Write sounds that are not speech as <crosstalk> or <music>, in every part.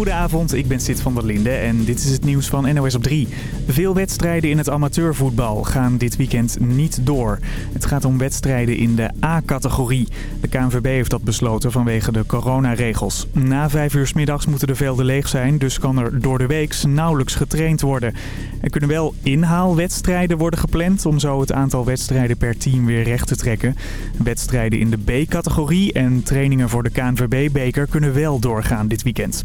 Goedenavond, ik ben Sid van der Linde en dit is het nieuws van NOS op 3. Veel wedstrijden in het amateurvoetbal gaan dit weekend niet door. Het gaat om wedstrijden in de A-categorie. De KNVB heeft dat besloten vanwege de coronaregels. Na vijf uur s middags moeten de velden leeg zijn, dus kan er door de week nauwelijks getraind worden. Er kunnen wel inhaalwedstrijden worden gepland om zo het aantal wedstrijden per team weer recht te trekken. Wedstrijden in de B-categorie en trainingen voor de KNVB-beker kunnen wel doorgaan dit weekend.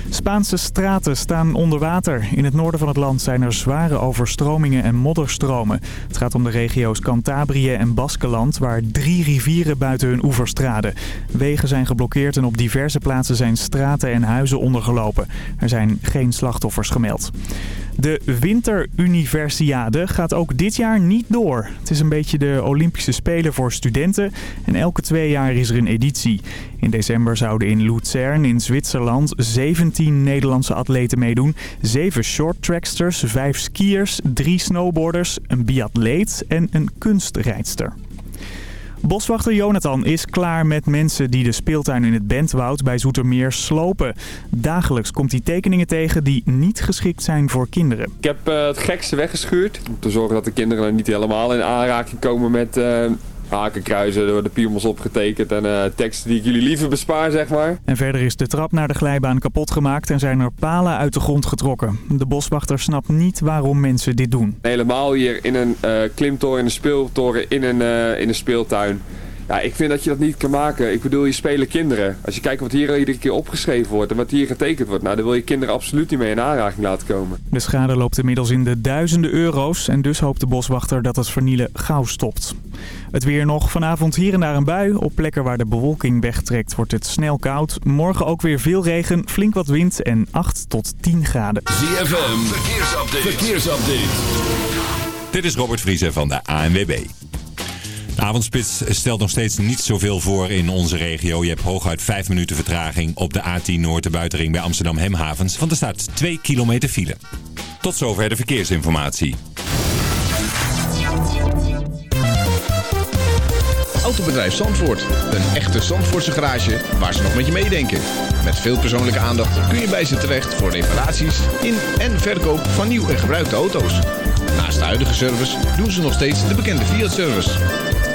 Spaanse straten staan onder water. In het noorden van het land zijn er zware overstromingen en modderstromen. Het gaat om de regio's Cantabrië en Baskeland, waar drie rivieren buiten hun oevers traden. Wegen zijn geblokkeerd en op diverse plaatsen zijn straten en huizen ondergelopen. Er zijn geen slachtoffers gemeld. De Winteruniversiade gaat ook dit jaar niet door. Het is een beetje de Olympische Spelen voor studenten en elke twee jaar is er een editie. In december zouden in Luzern in Zwitserland 17 Nederlandse atleten meedoen. 7 shorttracksters, 5 skiers, 3 snowboarders, een biatleet en een kunstrijdster. Boswachter Jonathan is klaar met mensen die de speeltuin in het Bentwoud bij Zoetermeer slopen. Dagelijks komt hij tekeningen tegen die niet geschikt zijn voor kinderen. Ik heb uh, het gekste weggeschuurd. Om te zorgen dat de kinderen niet helemaal in aanraking komen met uh, hakenkruizen. Er worden piemels opgetekend en uh, teksten die ik jullie liever bespaar, zeg maar. En verder is de trap naar de glijbaan kapot gemaakt en zijn er palen uit de grond getrokken. De boswachter snapt niet waarom mensen dit doen. Helemaal hier in een uh, klimtoren, in een speeltoren, in een, uh, in een speeltuin. Ja, ik vind dat je dat niet kan maken. Ik bedoel, je spelen kinderen. Als je kijkt wat hier iedere keer opgeschreven wordt en wat hier getekend wordt. Nou, dan wil je kinderen absoluut niet mee in aanraking laten komen. De schade loopt inmiddels in de duizenden euro's. En dus hoopt de boswachter dat het vernielen gauw stopt. Het weer nog. Vanavond hier en daar een bui. Op plekken waar de bewolking wegtrekt wordt het snel koud. Morgen ook weer veel regen, flink wat wind en 8 tot 10 graden. ZFM, verkeersupdate. verkeersupdate. Dit is Robert Vriezen van de ANWB. Avondspits stelt nog steeds niet zoveel voor in onze regio. Je hebt hooguit 5 minuten vertraging op de A10 Noord de buitenring bij Amsterdam Hemhavens. Want er staat 2 kilometer file. Tot zover de verkeersinformatie. Autobedrijf Zandvoort. Een echte Zandvoortse garage waar ze nog met je meedenken. Met veel persoonlijke aandacht kun je bij ze terecht voor reparaties in en verkoop van nieuw en gebruikte auto's. Naast de huidige service doen ze nog steeds de bekende Fiat-service.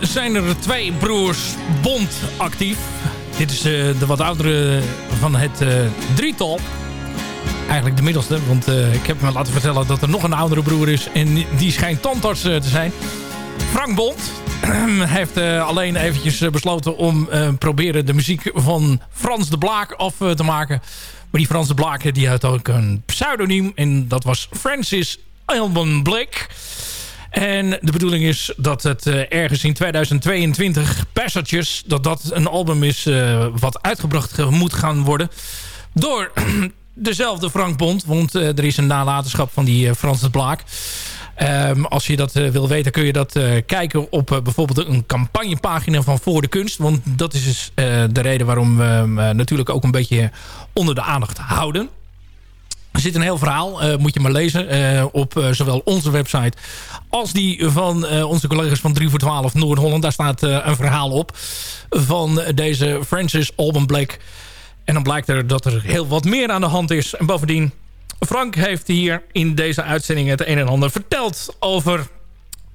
Zijn er twee broers Bond actief. Dit is eh, de wat oudere van het eh, drietal. Eigenlijk de middelste, want eh, ik heb me laten vertellen dat er nog een oudere broer is. En die schijnt tandarts te zijn. Frank Bond <clears throat> heeft alleen eventjes besloten om proberen de muziek van Frans de Blaak af te maken. Maar die Frans de Blaak die had ook een pseudoniem. En dat was Francis Alban Blake. En de bedoeling is dat het eh, ergens in 2022 Passages... dat dat een album is eh, wat uitgebracht ge- moet gaan worden... door <clears throat> dezelfde Frank Bond. Want eh, er is een nalatenschap van die Frans de Blaak. Ehm, als je dat wil weten kun je dat kijken op bijvoorbeeld een campagnepagina van Voor de Kunst. Want dat is dus de reden waarom we hem natuurlijk ook een beetje onder de aandacht houden. Er zit een heel verhaal, eh, moet je maar lezen, eh, op eh, zowel onze website als die van onze collega's van 3 voor 12 Noord-Holland. Daar staat een verhaal op van deze Francis Alban Blake. En dan blijkt er dat er heel wat meer aan de hand is. En bovendien, Frank heeft hier in deze uitzending het een en ander verteld over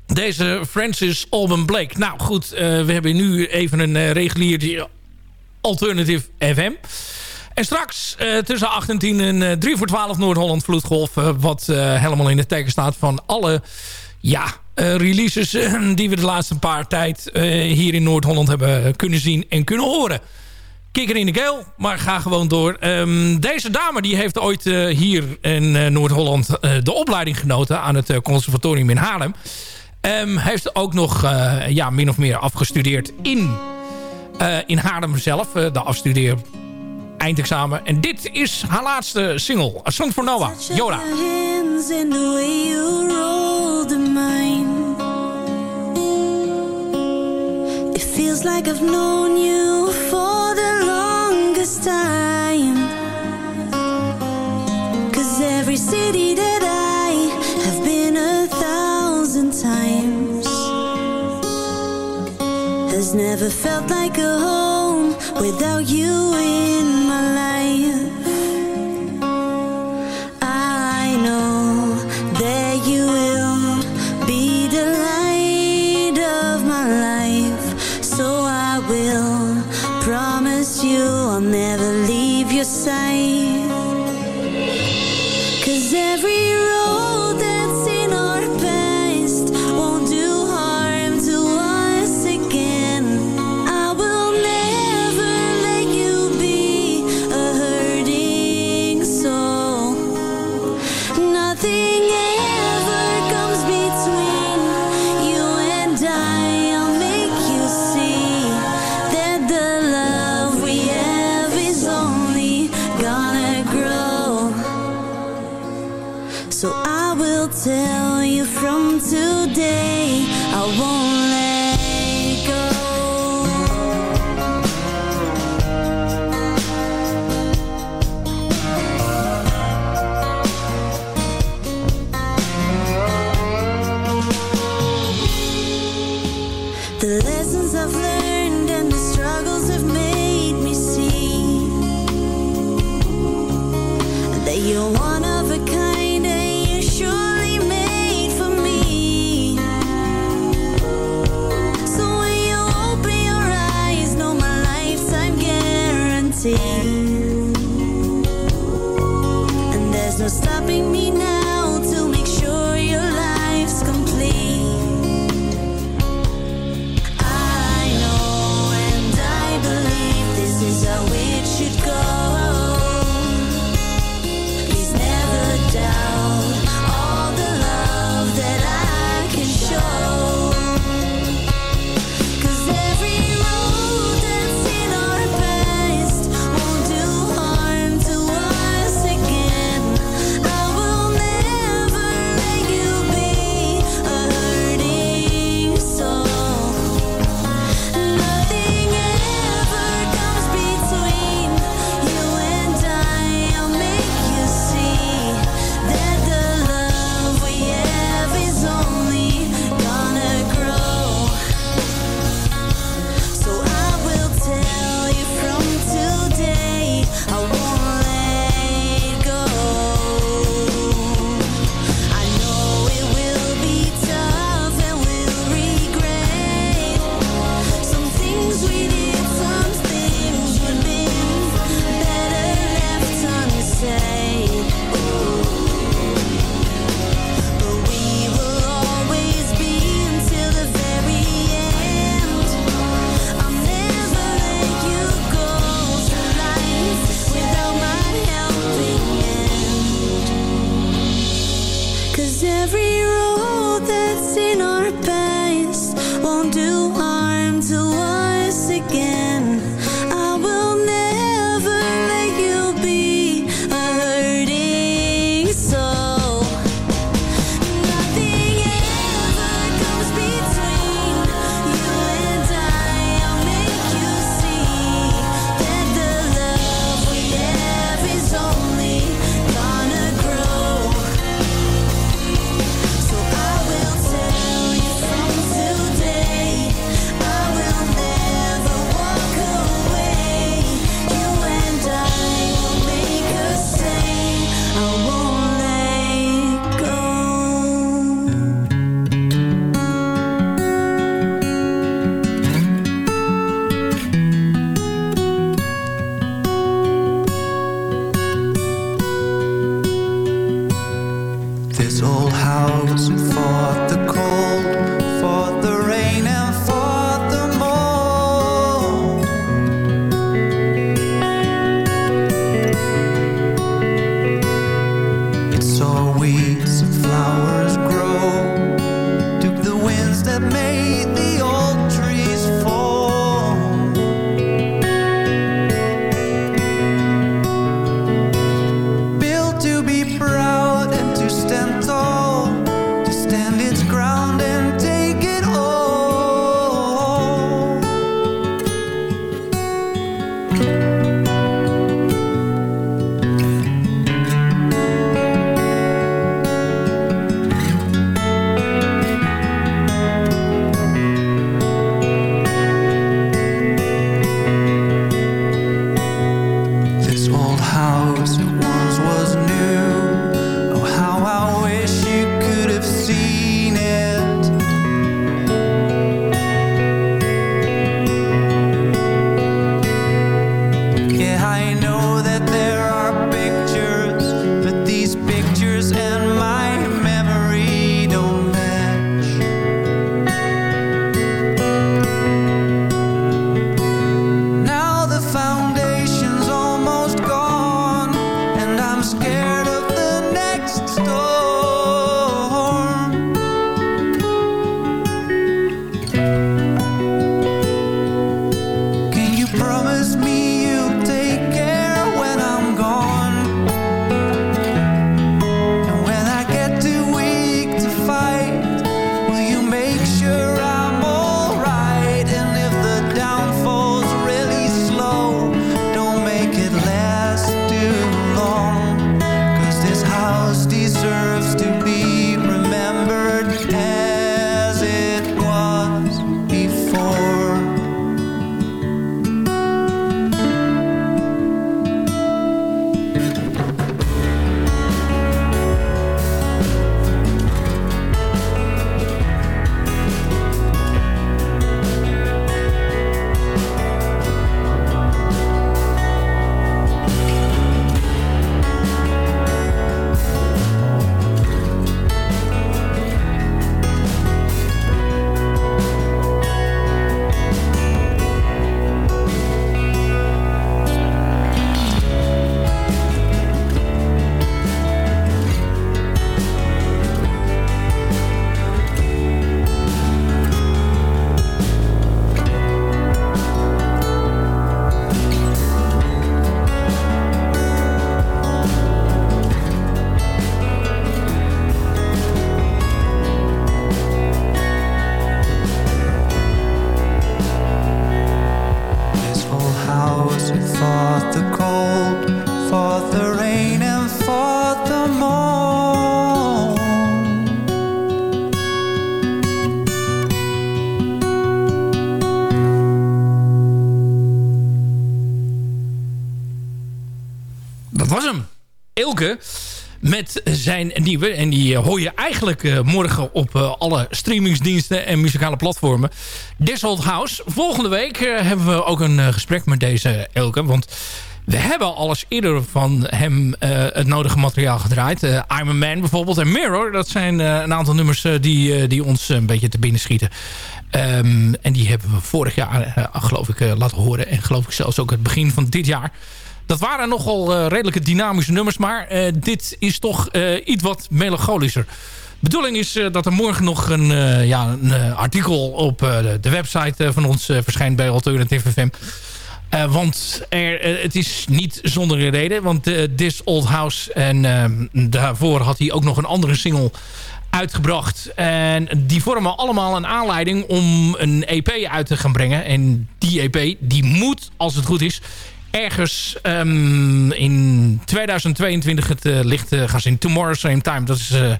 deze Francis Alban Blake. Nou goed, we hebben nu even een eh, regulier Alternative FM. En straks eh, tussen 8 en 10 een eh, 3 voor 12 Noord-Holland Vloedgolf. eh, wat eh, helemaal in het teken staat van alle ja, eh, releases eh, die we de laatste paar tijd eh, hier in Noord-Holland hebben kunnen zien en kunnen horen. Kikker in de keel, maar ga gewoon door. Ehm, deze dame die heeft ooit eh, hier in eh, Noord-Holland eh, de opleiding genoten aan het eh, conservatorium in Haarlem. Ehm, heeft ook nog eh, ja, min of meer afgestudeerd in, eh, in Haarlem zelf. eh, de afstudeer eindexamen. En dit is haar laatste single. A Song for Noah. Yoda. It feels like I've known you for the longest time. Cause every city that I have been a thousand times has never felt like a home without you in your side. Met zijn nieuwe. En die hoor je eigenlijk morgen op alle streamingsdiensten en muzikale platformen. Desold House. Volgende week hebben we ook een gesprek met deze Elke. Want we hebben alles eerder van hem het nodige materiaal gedraaid. Uh, I'm a Man bijvoorbeeld en Mirror. Dat zijn een aantal nummers die, die ons een beetje te binnen schieten. Ehm, en die hebben we vorig jaar, geloof ik, laten horen. En geloof ik zelfs ook het begin van dit jaar. Dat waren nogal uh, redelijke dynamische nummers. Maar uh, dit is toch uh, iets wat melancholischer. Bedoeling is dat er morgen nog een, ja, een artikel op de website van ons verschijnt bij Alternative FM. want er, het is niet zonder reden. Want This Old House en ehm, daarvoor had hij ook nog een andere single uitgebracht. En die vormen allemaal een aanleiding om een EP uit te gaan brengen. En die EP die moet, als het goed is, ergens um, in 2022 het uh, licht uh, gaan zien. Tomorrow Same Time, dat is uh,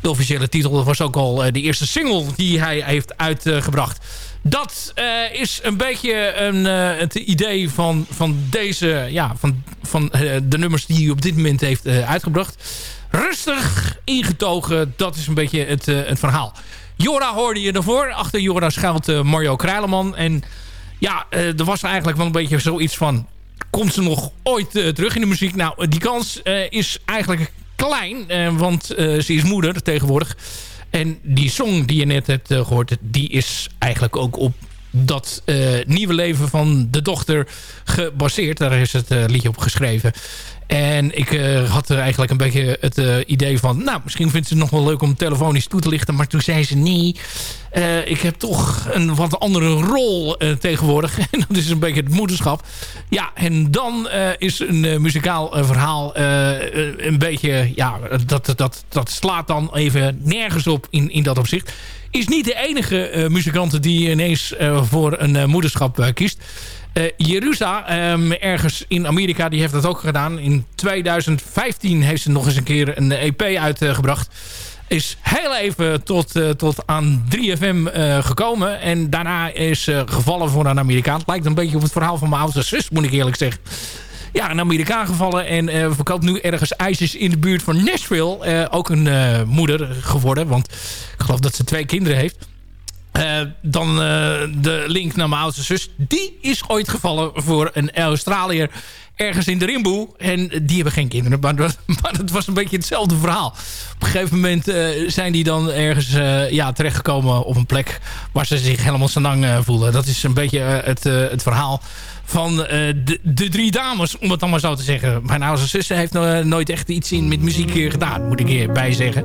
de officiële titel. Dat was ook al de eerste single die hij heeft uitgebracht. Dat is een beetje een, het idee van, van deze, ja, van, van de nummers die hij op dit moment heeft uitgebracht. Rustig ingetogen, dat is een beetje het, het verhaal. Jora hoorde je ervoor. Achter Jora schuilt Mario Kruileman. En ja, er was eigenlijk wel een beetje zoiets van komt ze nog ooit uh, terug in de muziek? Nou, die kans uh, is eigenlijk klein, want ze is moeder tegenwoordig. En die song die je net hebt gehoord, die is eigenlijk ook op dat nieuwe leven van de dochter gebaseerd. Daar is het liedje op geschreven. En ik uh, had er eigenlijk een beetje het uh, idee van... nou, misschien vindt ze het nog wel leuk om telefonisch toe te lichten. Maar toen zei ze, nee, uh, ik heb toch een wat andere rol tegenwoordig. <laughs> En dat is een beetje het moederschap. Ja, en dan is een muzikaal verhaal een beetje... ja, dat, dat, dat slaat dan even nergens op in, in dat opzicht. Is niet de enige muzikant die ineens voor een moederschap kiest... Uh, Jeruzalem, um, ergens in Amerika, die heeft dat ook gedaan. In 2015 heeft ze nog eens een keer een EP uitgebracht. Is heel even tot, uh, tot aan 3FM uh, gekomen. En daarna is gevallen voor een Amerikaan. Het lijkt een beetje op het verhaal van mijn oudste zus, moet ik eerlijk zeggen. Ja, een Amerikaan gevallen en verkoopt nu ergens ijsjes in de buurt van Nashville. ook een moeder geworden, want ik geloof dat ze twee kinderen heeft. Uh, dan uh, de link naar mijn oudste zus. Die is ooit gevallen voor een Australiër ergens in de Rimboe. En die hebben geen kinderen. Maar, <laughs> maar het was een beetje hetzelfde verhaal. Op een gegeven moment uh, zijn die dan ergens ja, terechtgekomen op een plek... waar ze zich helemaal lang voelen. Dat is een beetje het, het verhaal van de, de, drie dames, om het dan maar zo te zeggen. Mijn oudste zus heeft nooit echt iets in met muziek gedaan, moet ik hierbij zeggen.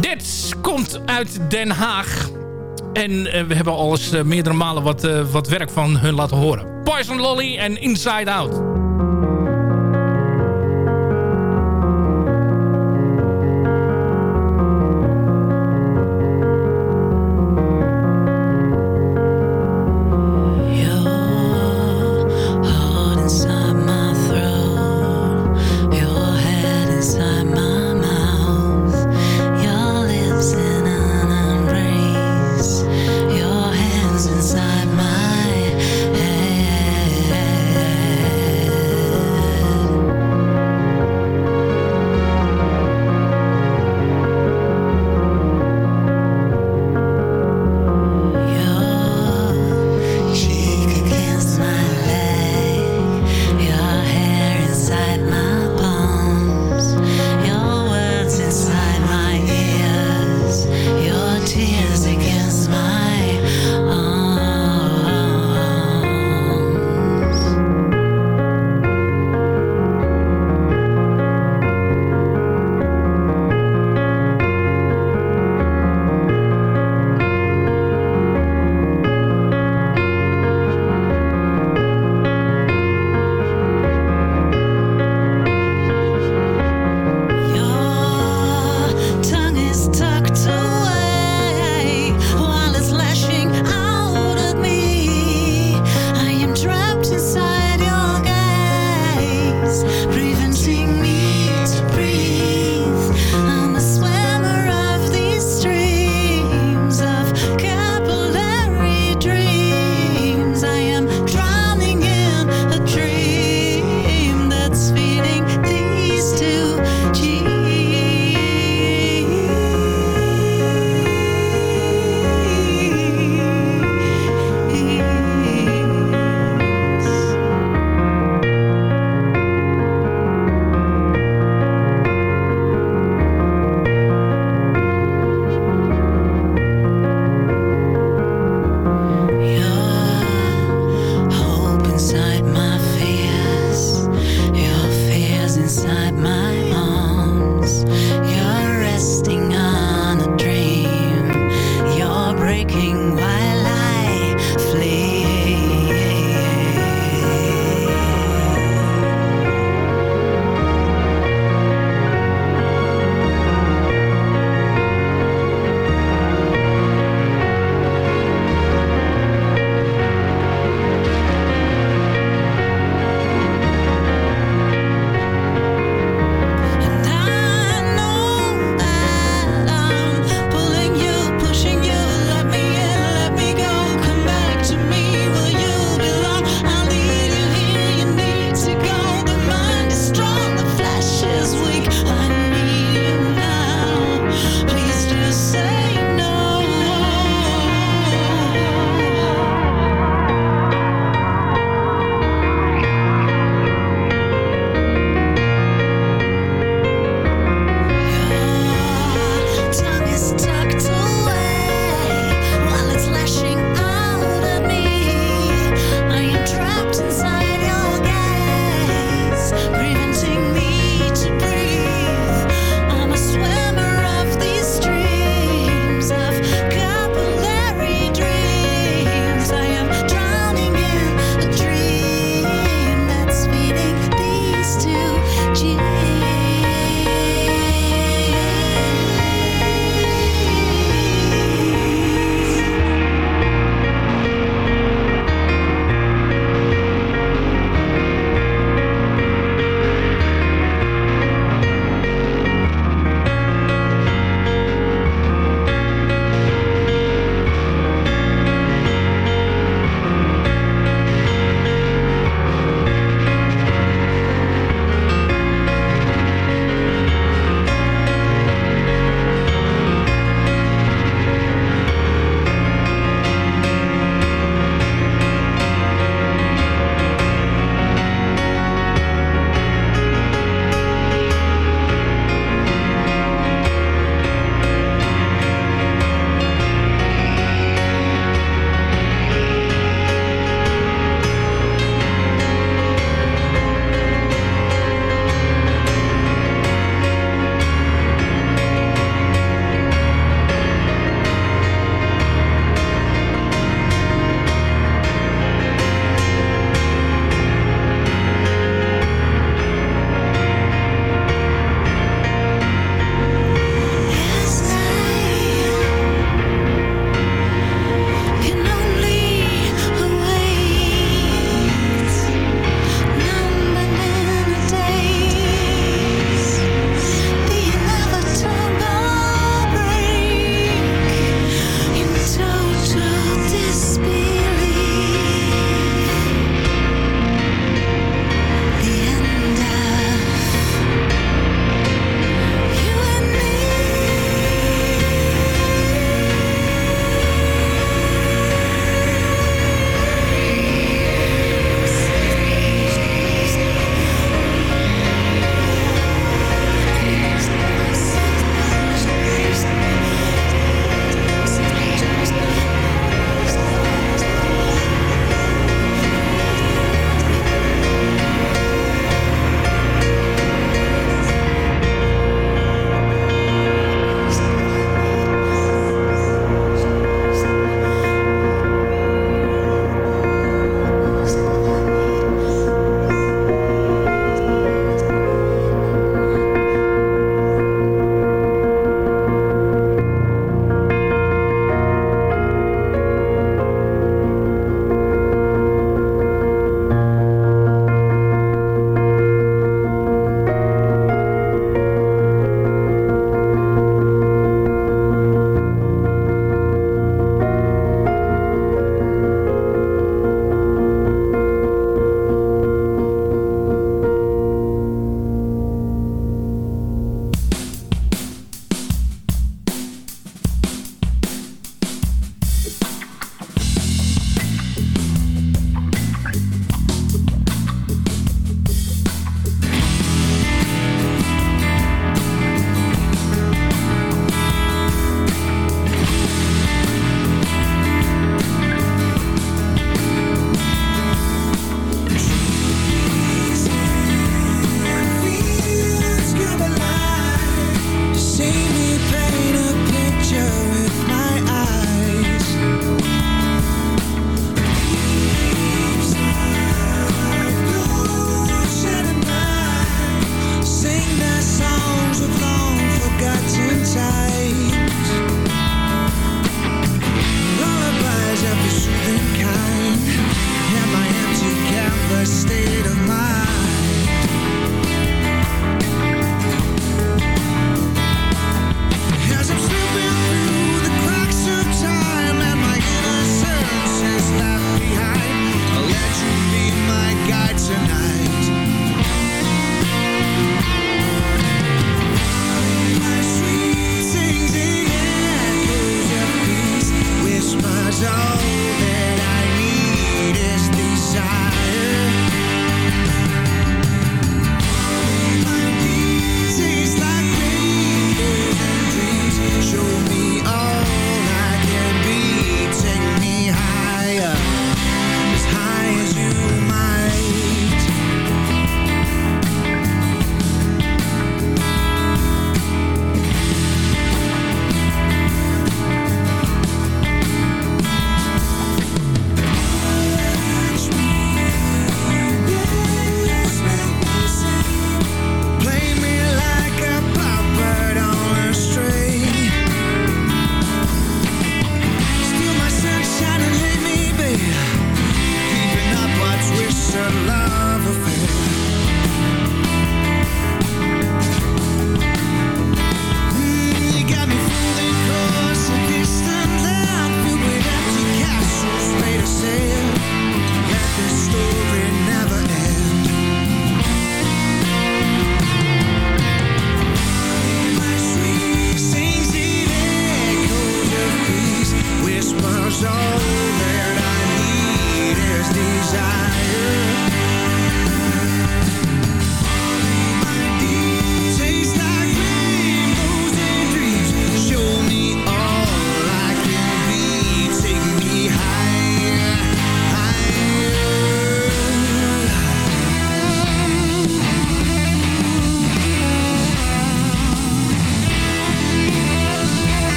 Dit komt uit Den Haag. En uh, we hebben al eens uh, meerdere malen wat, uh, wat werk van hun laten horen. Poison Lolly en Inside Out.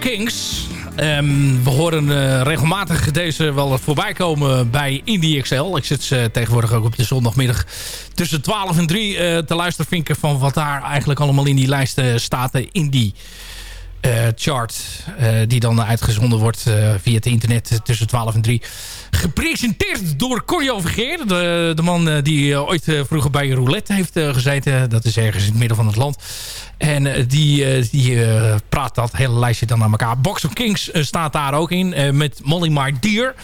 Kings. Ehm, we horen eh, regelmatig deze wel voorbij komen bij Indie XL. Ik zit ze tegenwoordig ook op de zondagmiddag tussen 12 en 3 eh, te luistervinken van wat daar eigenlijk allemaal in die lijsten staat. De Indie eh, chart eh, die dan uitgezonden wordt eh, via het internet tussen 12 en 3. Gepresenteerd door Corjo Vergeer. De, de man eh, die eh, ooit eh, vroeger bij Roulette heeft eh, gezeten. Dat is ergens in het midden van het land. En eh, die, eh, die eh, praat dat hele lijstje dan aan elkaar. Box of Kings staat daar ook in. met Molly My Dear.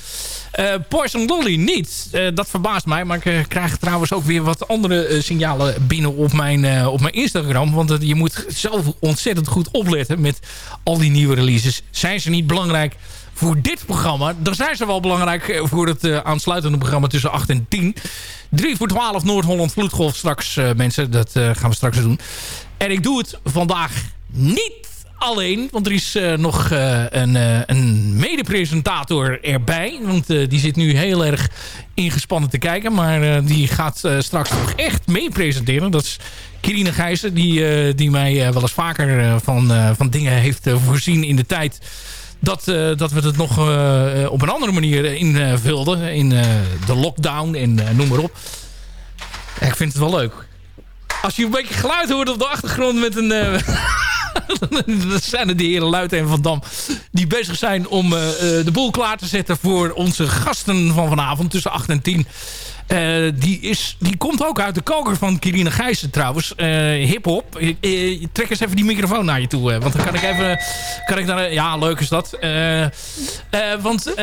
Poison Lolly niet. Dat verbaast mij. Maar ik krijg trouwens ook weer wat andere signalen binnen op mijn, op mijn Instagram. Want je moet zelf ontzettend goed opletten met al die nieuwe releases. Zijn ze niet belangrijk voor dit programma? Dan zijn ze wel belangrijk voor het aansluitende programma tussen 8 en 10. 3 voor 12 Noord-Holland Vloedgolf straks, eh, mensen. Dat eh, gaan we straks doen. En ik doe het vandaag niet alleen. Want er is eh, nog een, eh, een mede-presentator erbij. Want die zit nu heel erg ingespannen te kijken. Maar die gaat straks nog echt mee presenteren. Dat is Kirine Gijzen. Die, die mij wel eens vaker van, van dingen heeft voorzien in de tijd dat, eh, dat we het nog eh, eh, op een andere manier invulden. in de lockdown en noem maar op. Ik vind het wel leuk. Als je een beetje geluid hoort op de achtergrond met een... <laughs> dat zijn het de heren Luit en Van Dam. Die bezig zijn om de boel klaar te zetten voor onze gasten van vanavond tussen 8 en 10. Eh, die, is, die komt ook uit de koker van Kirine Gijssen trouwens. Eh Hip-hop. Eh, trek eens even die microfoon naar je toe. want dan kan ik even... Kan ik daar, ja, leuk is dat. Want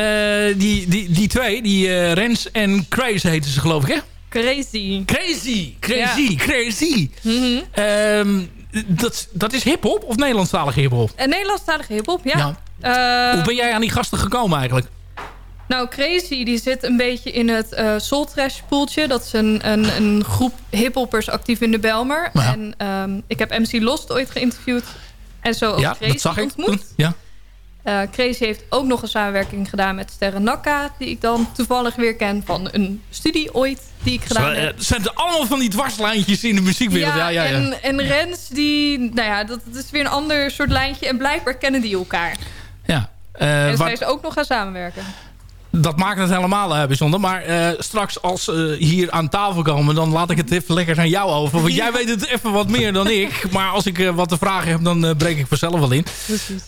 die, die, die twee, die Rens en Craze heten ze geloof ik hè? Crazy. Crazy, crazy, crazy. Mhm. Ehm, dat, dat is hiphop of Nederlandstalige hiphop? Nederlandstalige hiphop, ja. Ja. Hoe ben jij aan die gasten gekomen eigenlijk? Nou, Crazy die zit een beetje in het eh Soul Trash poeltje. Dat is een, een, een groep hiphoppers actief in de Belmer. Ja. En ehm, ik heb MC Lost ooit geïnterviewd. En zo ook ja, Crazy dat zag ik ontmoet. toen. Ja. Eh, Crazy heeft ook nog een samenwerking gedaan met Sterren Nakka... die ik dan toevallig weer ken van een studie ooit die ik gedaan heb. eh, zijn er allemaal van die dwarslijntjes in de muziekwereld? Ja, ja, ja. En, en Rens, die, nou ja, dat, dat is weer een ander soort lijntje. En blijkbaar kennen die elkaar. ja. Eh, en wat- zij is ook nog gaan samenwerken. Dat maakt het helemaal eh, bijzonder. Maar eh, straks als ze hier aan tafel komen... dan laat ik het even lekker aan jou over. Want jij weet het even wat meer dan ik. Maar als ik eh, wat te vragen heb, dan eh, breek ik vanzelf wel in.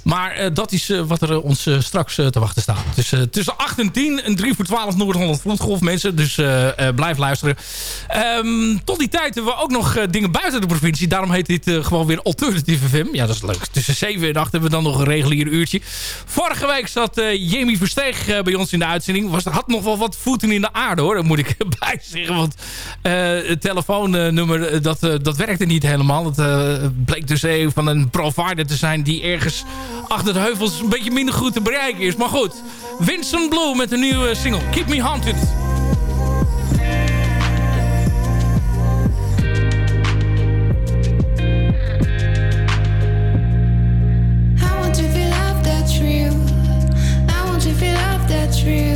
Maar eh, dat is eh, wat er eh, ons eh, straks eh, te wachten staat. Dus eh, tussen 8 en 10, een 3 voor 12 Noord-Holland Vloedgolf, mensen. Dus eh, eh, blijf luisteren. Ehm, tot die tijd hebben we ook nog eh, dingen buiten de provincie. Daarom heet dit eh, gewoon weer Alternative FM. Ja, dat is leuk. Tussen 7 en 8 hebben we dan nog een regulier uurtje. Vorige week zat eh, Jamie Versteeg eh, bij ons in de uitzending. Was, had nog wel wat voeten in de aarde, hoor. Dat moet ik <laughs> erbij zeggen. Want eh, het telefoonnummer, eh, dat, eh, dat werkte niet helemaal. Het bleek dus even van een provider te zijn... die ergens achter de heuvels een beetje minder goed te bereiken is. Maar goed, Vincent Blue met een nieuwe single. Keep Me Haunted. true.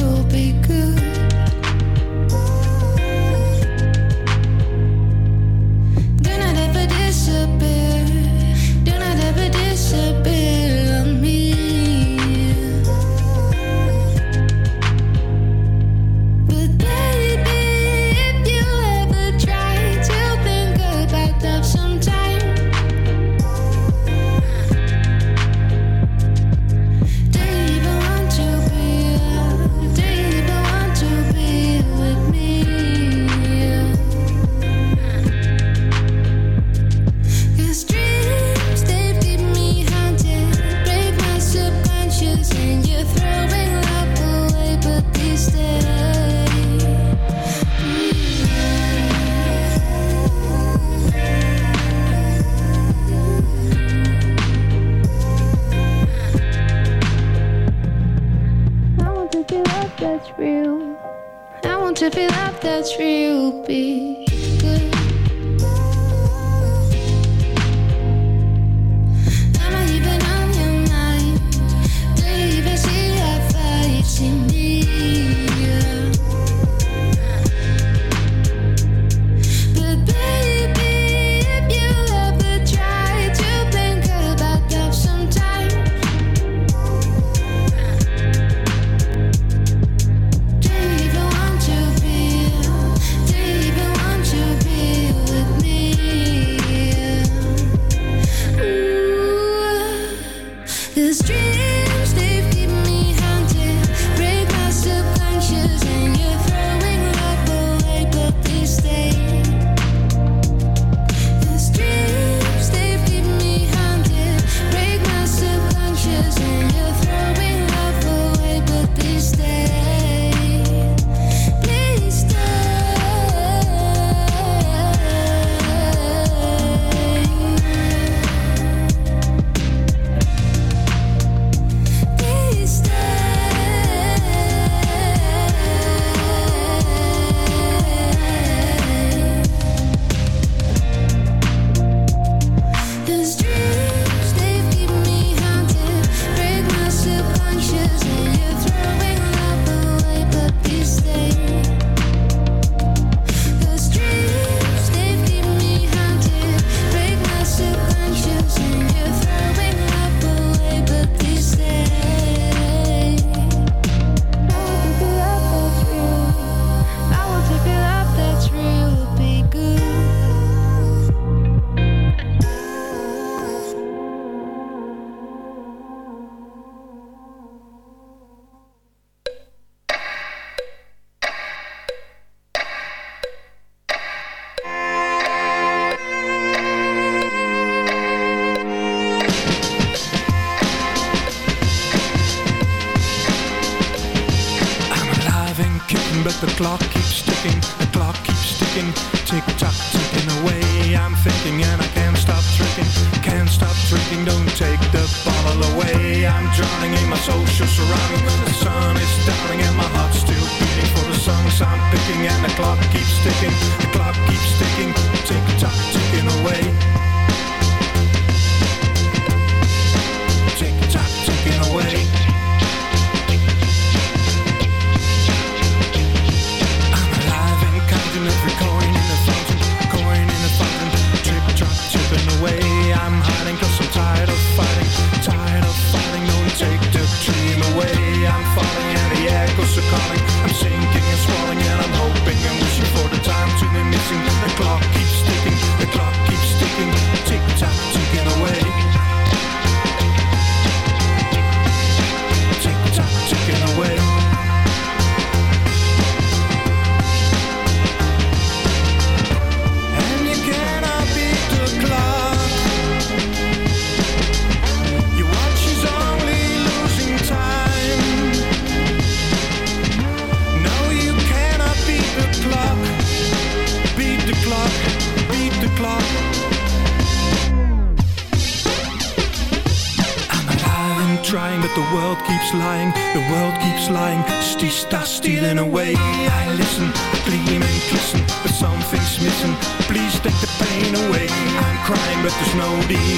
melody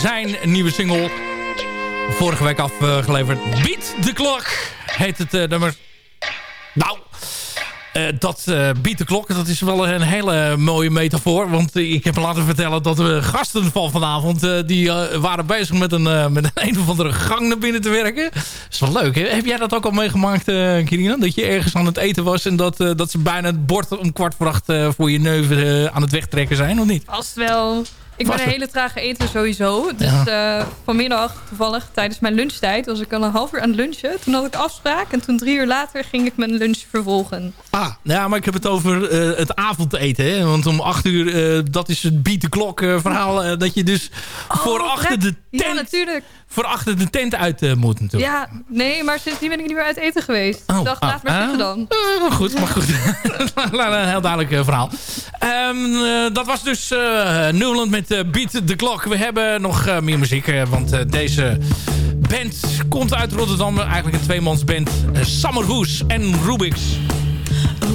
zijn nieuwe single. Vorige week afgeleverd. Beat the Clock heet het eh, nummer. Nou, eh, dat uh, Beat the Clock, dat is wel een hele mooie metafoor. Want ik heb laten vertellen dat de gasten van vanavond... die waren bezig met een, met een, of andere gang naar binnen te werken. Dat is wel leuk, hè? Heb jij dat ook al meegemaakt, Kirina? Dat je ergens aan het eten was... en dat, dat ze bijna het bord om kwart voor acht voor je neus eh, aan het wegtrekken zijn, of niet? Vast wel. Ik ben een hele trage eter sowieso. Dus eh, vanmiddag toevallig tijdens mijn lunchtijd was ik al een half uur aan het lunchen. Toen had ik afspraak en toen drie uur later ging ik mijn lunch vervolgen. Ah, ja, maar ik heb het over eh, het avondeten. Hè? Want om acht uur, eh, dat is het beat the clock verhaal. dat je dus voor, achter de Ja, tent, natuurlijk. Voor achter de tent uit eh, moet natuurlijk. Ja, nee, maar sindsdien ben ik niet meer uit eten geweest. Oh, ik dacht, ah, laat maar zitten ah. dan. Maar goed, maar goed. <laughs> een heel duidelijk eh, verhaal. Ehm, eh, dat was dus eh Newland met eh, Beat the Clock. We hebben nog eh, meer muziek. eh, want eh, deze band komt uit Rotterdam. Eigenlijk een tweemansband. Uh, Summerhoes en Rubix. A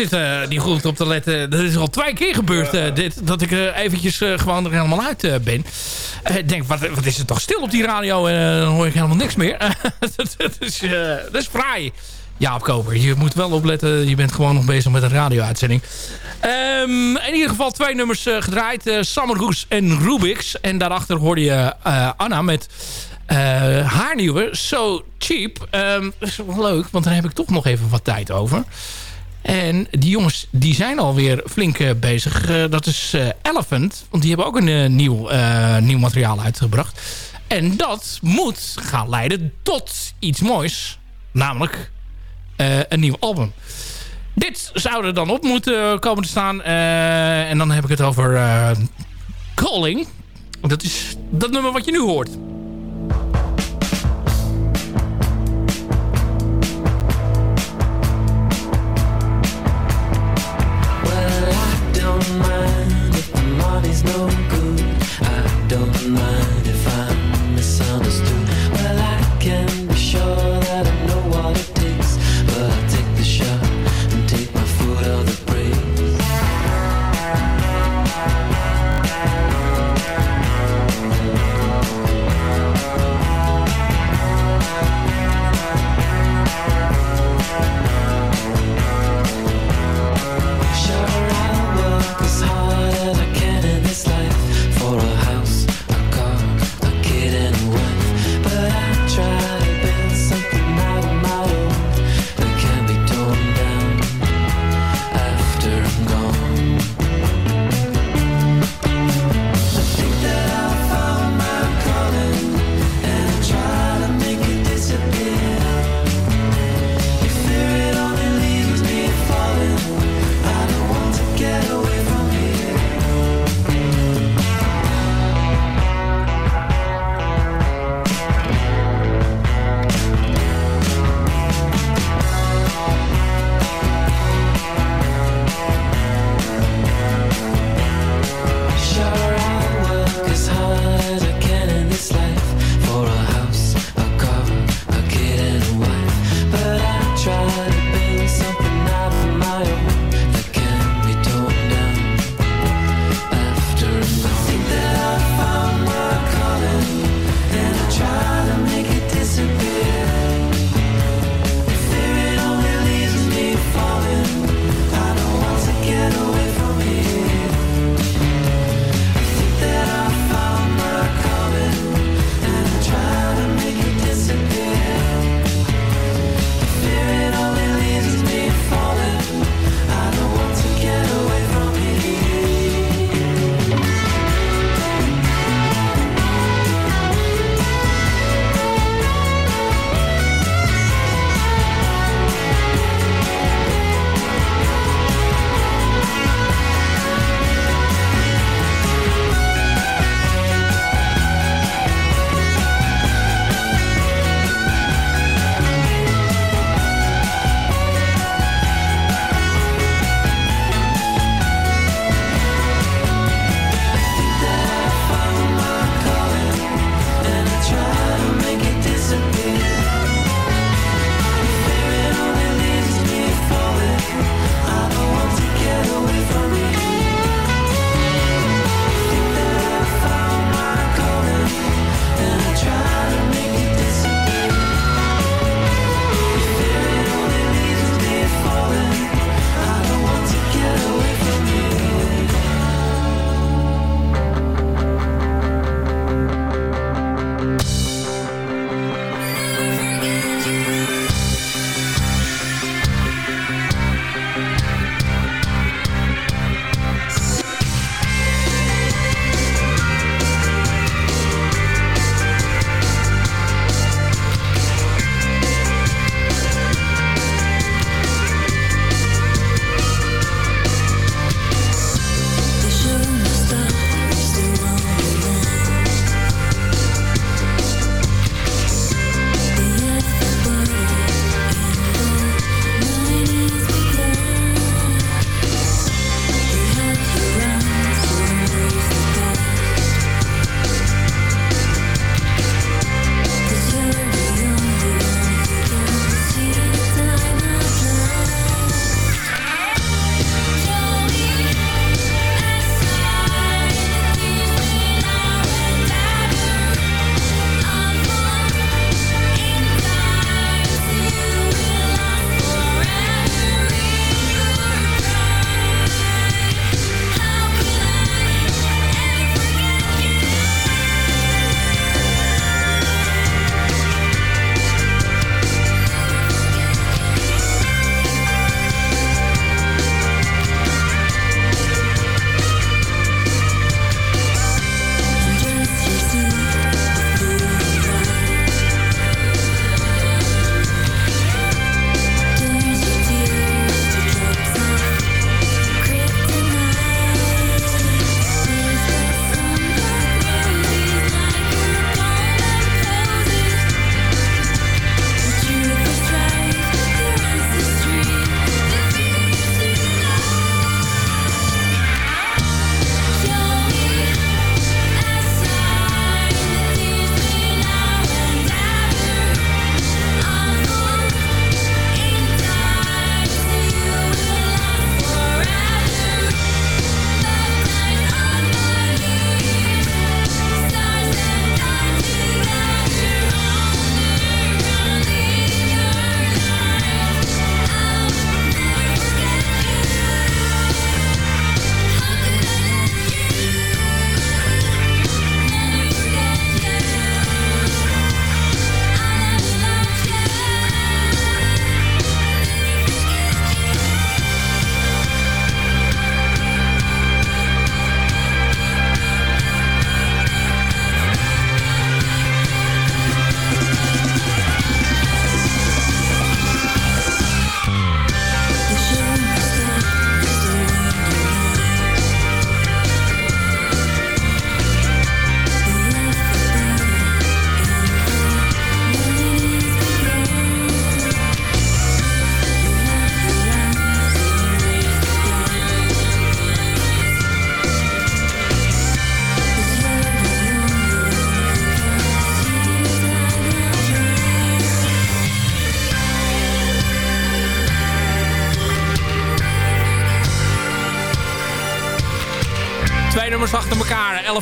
zit eh, niet goed op te letten. Dat is al twee keer gebeurd, eh, dit, dat ik eh, eventjes gewoon er helemaal uit ben. Ik denk, wat, wat is het toch stil op die radio? En dan hoor ik helemaal niks meer. <laughs> dat, is, dat is fraai. Jaap Koper, je moet wel opletten. Je bent gewoon nog bezig met een radio-uitzending. Ehm, in ieder geval twee nummers gedraaid. Goose en Rubix. En daarachter hoorde je Anna met eh, haar nieuwe So Cheap. Ehm, dat is wel leuk, want dan heb ik toch nog even wat tijd over. En die jongens die zijn alweer flink eh, bezig. Eh, dat is eh, Elephant. Want die hebben ook een nieuw, nieuw materiaal uitgebracht. En dat moet gaan leiden tot iets moois. Namelijk een nieuw album. Dit zou er dan op moeten komen te staan. En dan heb ik het over Calling. Dat is dat nummer wat je nu hoort.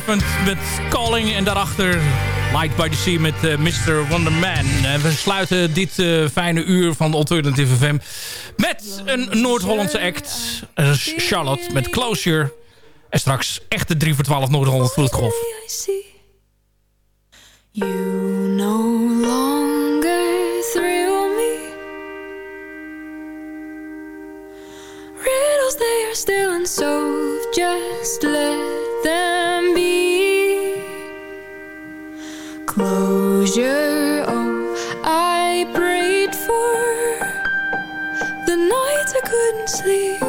Met Calling en daarachter Light by the Sea met eh, Mr. Wonderman. En we sluiten dit eh, fijne uur van Alternative FM met een Noord-Hollandse act. Eh, Charlotte met Closure. En straks echt de 3 voor 12 Noord-Holland Vloedgolf. You no longer thrill me. Riddles, still unsolved. Just Closure, oh, I prayed for the nights I couldn't sleep.